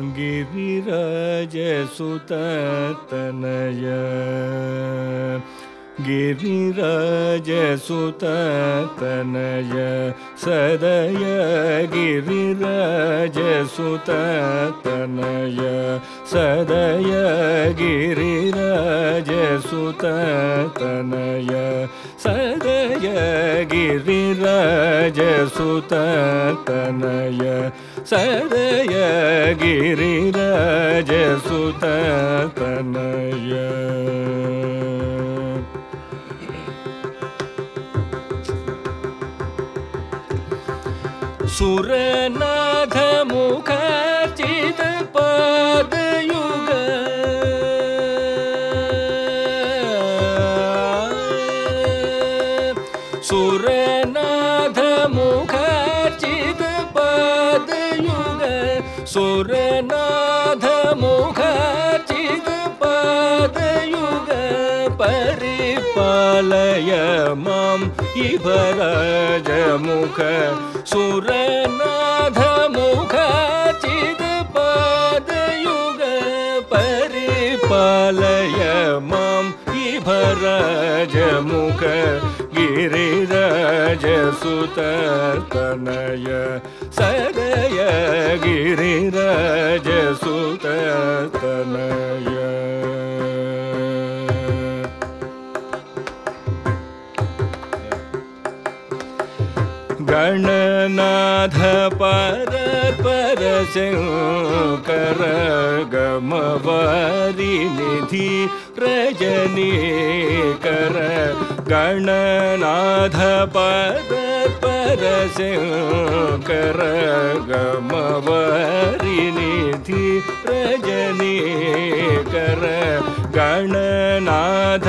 गिरिराजसुततनय। गिरिराजसुततनय। सदय गिरिराजसुततनय। सदय गिरिराजसुततनय सदय गिरिराजसुततनय सदय गिरिराजसुततनय सुरनाथ मुखर्चित सुरनाथ मुखर्चित पदयुग सुरनाथ मुखर्चित पदयुग परिपालय मां इभराजमुख। सुरनाथ मुखचित पदयुग परिपालय मां इभराजमुख गिरिराजसुततनय सदय गिरिराजसुततनय गणनाथ पर पर शङ्कर गमवारि निधि कर गणनाथ पर पर शङ्कर गमवारि निधि रजनी कर गणनाथ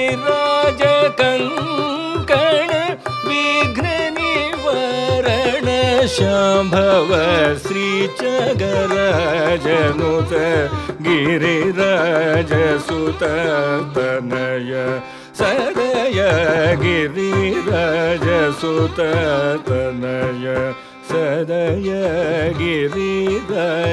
शाम्भव श्री जगराजनुत गिरिराजसुततनय। सदय गिरिराजसुततनय। सदय गिरिराजसुततनय